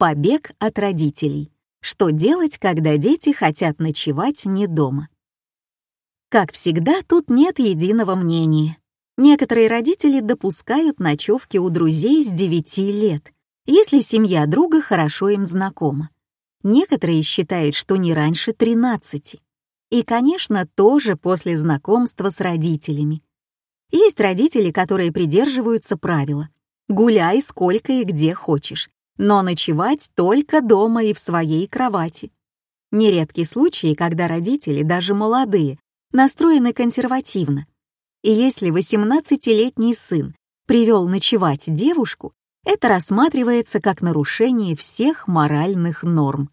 Побег от родителей. Что делать, когда дети хотят ночевать не дома? Как всегда, тут нет единого мнения. Некоторые родители допускают ночевки у друзей с 9 лет, если семья друга хорошо им знакома. Некоторые считают, что не раньше 13. И, конечно, тоже после знакомства с родителями. Есть родители, которые придерживаются правила «гуляй сколько и где хочешь, но ночевать только дома и в своей кровати». Нередки случаи, когда родители, даже молодые, настроены консервативно и если 18-летний сын привел ночевать девушку, это рассматривается как нарушение всех моральных норм.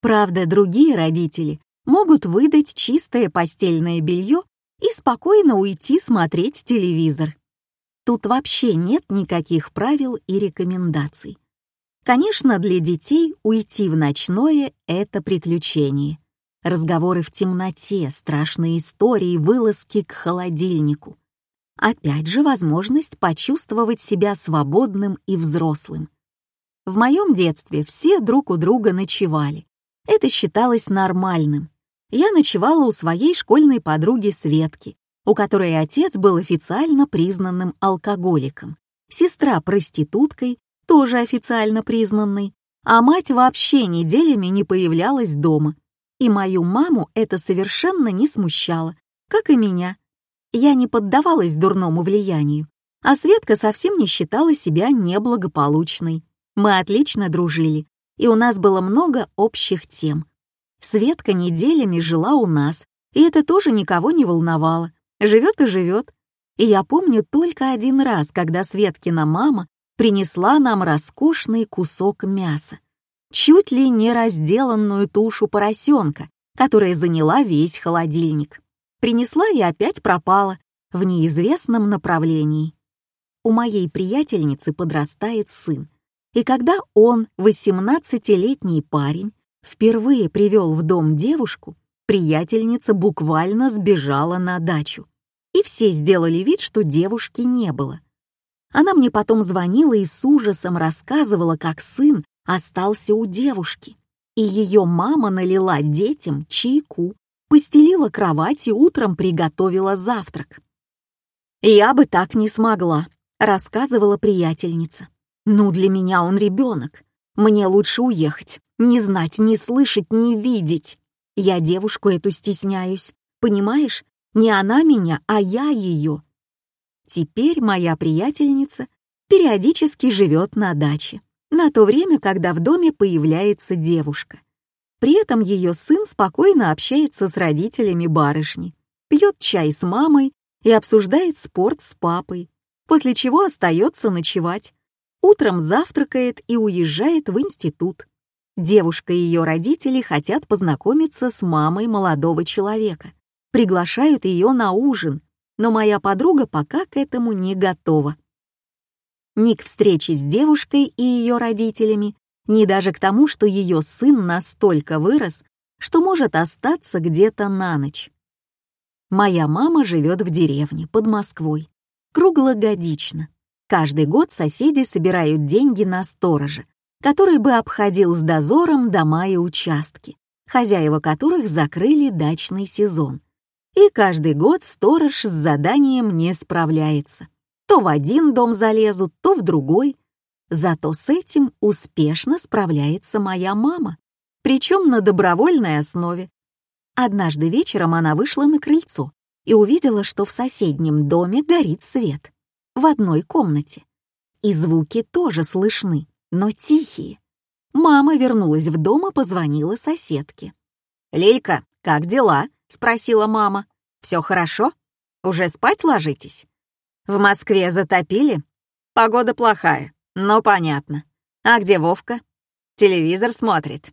Правда, другие родители могут выдать чистое постельное белье и спокойно уйти смотреть телевизор. Тут вообще нет никаких правил и рекомендаций. Конечно, для детей уйти в ночное — это приключение разговоры в темноте, страшные истории, вылазки к холодильнику. Опять же, возможность почувствовать себя свободным и взрослым. В моем детстве все друг у друга ночевали. Это считалось нормальным. Я ночевала у своей школьной подруги Светки, у которой отец был официально признанным алкоголиком, сестра проституткой, тоже официально признанной, а мать вообще неделями не появлялась дома, и мою маму это совершенно не смущало, как и меня. Я не поддавалась дурному влиянию, а Светка совсем не считала себя неблагополучной. Мы отлично дружили, и у нас было много общих тем. Светка неделями жила у нас, и это тоже никого не волновало. Живет и живет. И я помню только один раз, когда Светкина мама принесла нам роскошный кусок мяса чуть ли не разделанную тушу поросенка, которая заняла весь холодильник. Принесла и опять пропала в неизвестном направлении. У моей приятельницы подрастает сын, и когда он, 18-летний парень, впервые привел в дом девушку, приятельница буквально сбежала на дачу. И все сделали вид, что девушки не было. Она мне потом звонила и с ужасом рассказывала, как сын остался у девушки, и ее мама налила детям чайку, постелила кровать и утром приготовила завтрак. «Я бы так не смогла», — рассказывала приятельница. «Ну, для меня он ребенок. Мне лучше уехать, не знать, не слышать, не видеть. Я девушку эту стесняюсь, понимаешь? Не она меня, а я ее». Теперь моя приятельница периодически живет на даче на то время, когда в доме появляется девушка. При этом ее сын спокойно общается с родителями барышни, пьет чай с мамой и обсуждает спорт с папой, после чего остается ночевать. Утром завтракает и уезжает в институт. Девушка и ее родители хотят познакомиться с мамой молодого человека, приглашают ее на ужин, но моя подруга пока к этому не готова ни к встрече с девушкой и ее родителями, ни даже к тому, что ее сын настолько вырос, что может остаться где-то на ночь. Моя мама живет в деревне под Москвой, круглогодично. Каждый год соседи собирают деньги на сторожа, который бы обходил с дозором дома и участки, хозяева которых закрыли дачный сезон. И каждый год сторож с заданием не справляется. То в один дом залезут, то в другой. Зато с этим успешно справляется моя мама, причем на добровольной основе. Однажды вечером она вышла на крыльцо и увидела, что в соседнем доме горит свет. В одной комнате. И звуки тоже слышны, но тихие. Мама вернулась в дом и позвонила соседке. «Лилька, как дела?» — спросила мама. «Все хорошо? Уже спать ложитесь?» В Москве затопили? Погода плохая, но понятно. А где Вовка? Телевизор смотрит.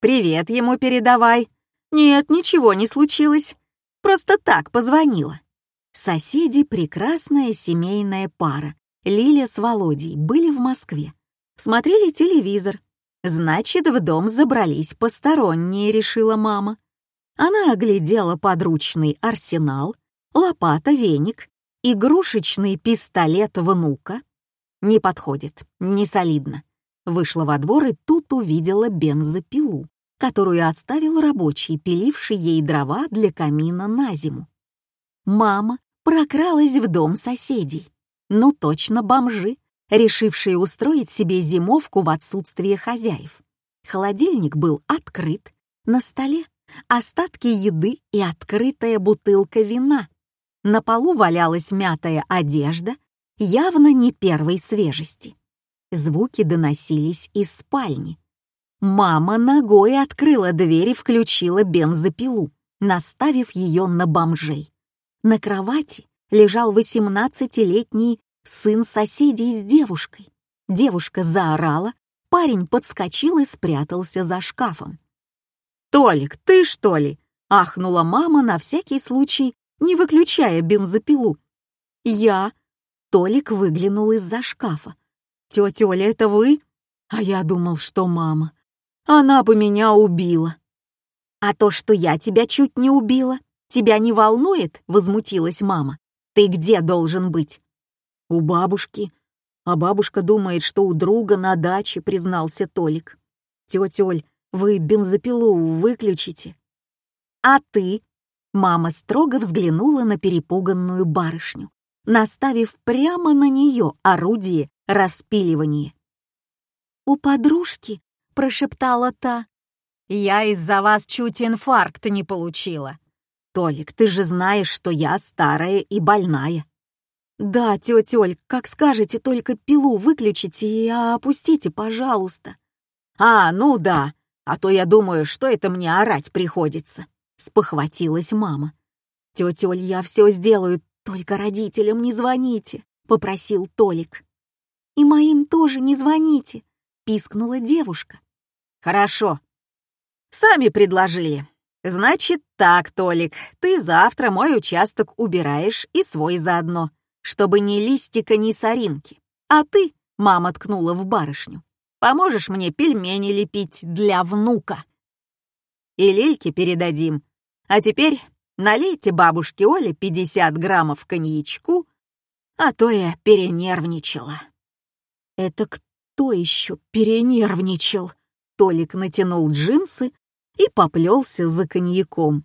Привет ему передавай. Нет, ничего не случилось. Просто так позвонила. Соседи — прекрасная семейная пара. Лиля с Володей были в Москве. Смотрели телевизор. Значит, в дом забрались посторонние, решила мама. Она оглядела подручный арсенал, лопата, веник Игрушечный пистолет внука не подходит, не солидно. Вышла во двор и тут увидела бензопилу, которую оставил рабочий, пиливший ей дрова для камина на зиму. Мама прокралась в дом соседей. Ну точно бомжи, решившие устроить себе зимовку в отсутствие хозяев. Холодильник был открыт, на столе остатки еды и открытая бутылка вина. На полу валялась мятая одежда, явно не первой свежести. Звуки доносились из спальни. Мама ногой открыла дверь и включила бензопилу, наставив ее на бомжей. На кровати лежал восемнадцатилетний сын соседей с девушкой. Девушка заорала, парень подскочил и спрятался за шкафом. «Толик, ты что ли?» — ахнула мама на всякий случай, не выключая бензопилу. «Я...» — Толик выглянул из-за шкафа. «Тетя Оля, это вы?» А я думал, что мама. Она бы меня убила. «А то, что я тебя чуть не убила, тебя не волнует?» — возмутилась мама. «Ты где должен быть?» «У бабушки». А бабушка думает, что у друга на даче, признался Толик. «Тетя Оль, вы бензопилу выключите?» «А ты?» Мама строго взглянула на перепуганную барышню, наставив прямо на нее орудие распиливания. «У подружки?» — прошептала та. «Я из-за вас чуть инфаркт не получила. Толик, ты же знаешь, что я старая и больная». «Да, тетя Оль, как скажете, только пилу выключите и опустите, пожалуйста». «А, ну да, а то я думаю, что это мне орать приходится», — спохватилась мама. «Тетя Оль, я все сделаю, только родителям не звоните», — попросил Толик. «И моим тоже не звоните», — пискнула девушка. «Хорошо. Сами предложили. Значит так, Толик, ты завтра мой участок убираешь и свой заодно, чтобы ни листика, ни соринки. А ты, — мама ткнула в барышню, Поможешь мне пельмени лепить для внука. И Лильке передадим. А теперь налейте бабушке Оле 50 граммов коньячку, а то я перенервничала. Это кто еще перенервничал? Толик натянул джинсы и поплелся за коньяком.